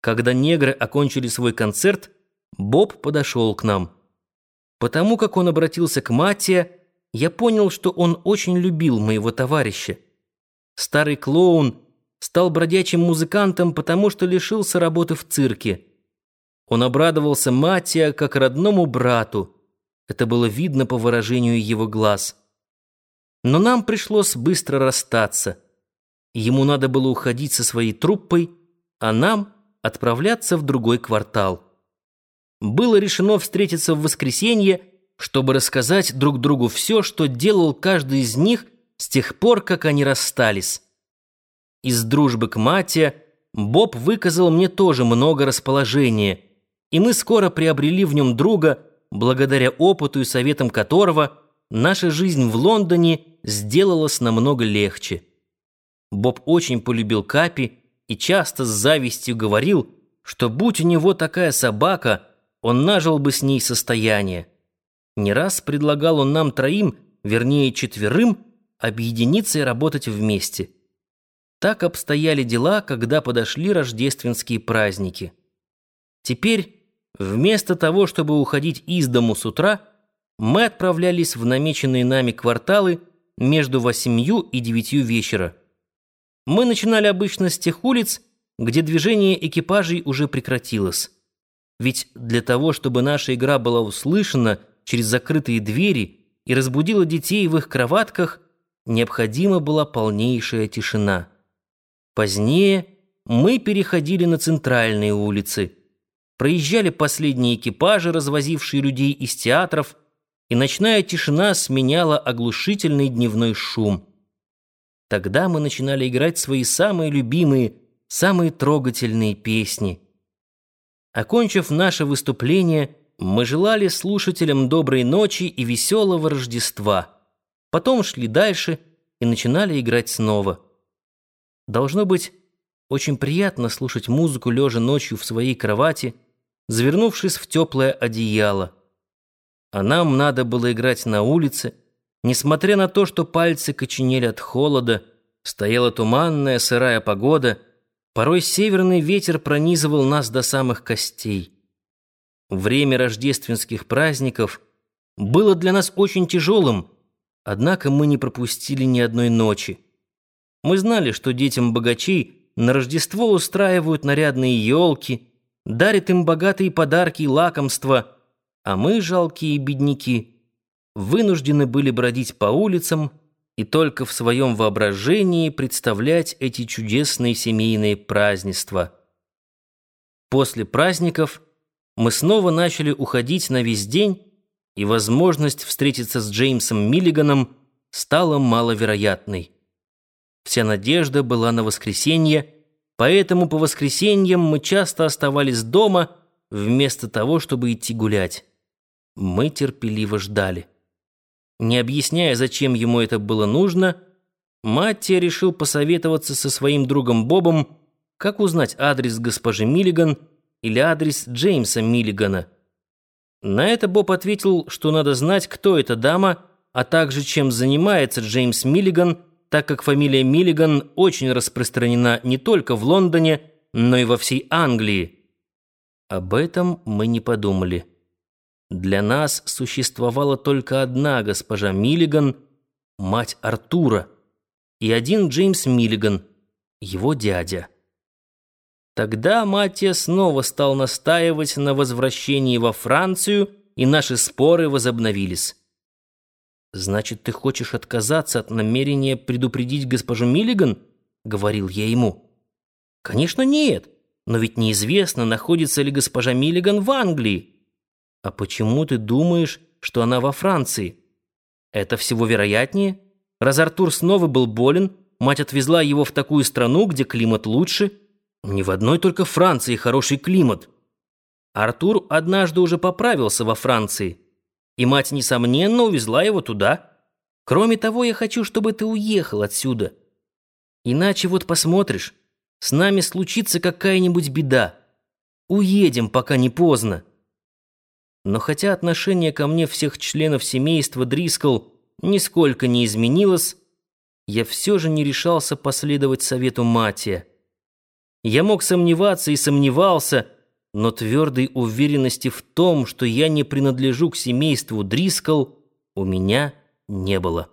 Когда негры окончили свой концерт, Боб подошел к нам. Потому как он обратился к Матте, я понял, что он очень любил моего товарища. Старый клоун стал бродячим музыкантом, потому что лишился работы в цирке. Он обрадовался Матте как родному брату. Это было видно по выражению его глаз. Но нам пришлось быстро расстаться. Ему надо было уходить со своей труппой, а нам отправляться в другой квартал. Было решено встретиться в воскресенье, чтобы рассказать друг другу все, что делал каждый из них с тех пор, как они расстались. Из дружбы к Мате Боб выказал мне тоже много расположения, и мы скоро приобрели в нем друга, благодаря опыту и советам которого наша жизнь в Лондоне сделалась намного легче. Боб очень полюбил Капи и часто с завистью говорил, что будь у него такая собака, он нажил бы с ней состояние. Не раз предлагал он нам троим, вернее четверым, объединиться и работать вместе. Так обстояли дела, когда подошли рождественские праздники. Теперь, вместо того, чтобы уходить из дому с утра, мы отправлялись в намеченные нами кварталы между восемью и девятью вечера. Мы начинали обычно с тех улиц, где движение экипажей уже прекратилось. Ведь для того, чтобы наша игра была услышана через закрытые двери и разбудила детей в их кроватках, необходима была полнейшая тишина. Позднее мы переходили на центральные улицы, проезжали последние экипажи, развозившие людей из театров, и ночная тишина сменяла оглушительный дневной шум. Тогда мы начинали играть свои самые любимые, самые трогательные песни. Окончив наше выступление, мы желали слушателям доброй ночи и веселого Рождества. Потом шли дальше и начинали играть снова. Должно быть, очень приятно слушать музыку, лежа ночью в своей кровати, завернувшись в теплое одеяло. А нам надо было играть на улице, Несмотря на то, что пальцы коченели от холода, стояла туманная сырая погода, порой северный ветер пронизывал нас до самых костей. Время рождественских праздников было для нас очень тяжелым, однако мы не пропустили ни одной ночи. Мы знали, что детям богачей на Рождество устраивают нарядные елки, дарят им богатые подарки и лакомства, а мы, жалкие бедняки, вынуждены были бродить по улицам и только в своем воображении представлять эти чудесные семейные празднества. После праздников мы снова начали уходить на весь день, и возможность встретиться с Джеймсом Миллиганом стала маловероятной. Вся надежда была на воскресенье, поэтому по воскресеньям мы часто оставались дома вместо того, чтобы идти гулять. Мы терпеливо ждали. Не объясняя, зачем ему это было нужно, Маттия решил посоветоваться со своим другом Бобом, как узнать адрес госпожи Миллиган или адрес Джеймса Миллигана. На это Боб ответил, что надо знать, кто эта дама, а также чем занимается Джеймс Миллиган, так как фамилия Миллиган очень распространена не только в Лондоне, но и во всей Англии. Об этом мы не подумали. Для нас существовала только одна госпожа Миллиган, мать Артура, и один Джеймс Миллиган, его дядя. Тогда Матья снова стал настаивать на возвращении во Францию, и наши споры возобновились. «Значит, ты хочешь отказаться от намерения предупредить госпожу Миллиган?» — говорил я ему. «Конечно, нет, но ведь неизвестно, находится ли госпожа Миллиган в Англии». «А почему ты думаешь, что она во Франции?» «Это всего вероятнее. Раз Артур снова был болен, мать отвезла его в такую страну, где климат лучше. Не в одной только Франции хороший климат. Артур однажды уже поправился во Франции, и мать, несомненно, увезла его туда. Кроме того, я хочу, чтобы ты уехал отсюда. Иначе вот посмотришь, с нами случится какая-нибудь беда. Уедем, пока не поздно». Но хотя отношение ко мне всех членов семейства Дрискл нисколько не изменилось, я все же не решался последовать совету Матия. Я мог сомневаться и сомневался, но твердой уверенности в том, что я не принадлежу к семейству Дрискл, у меня не было.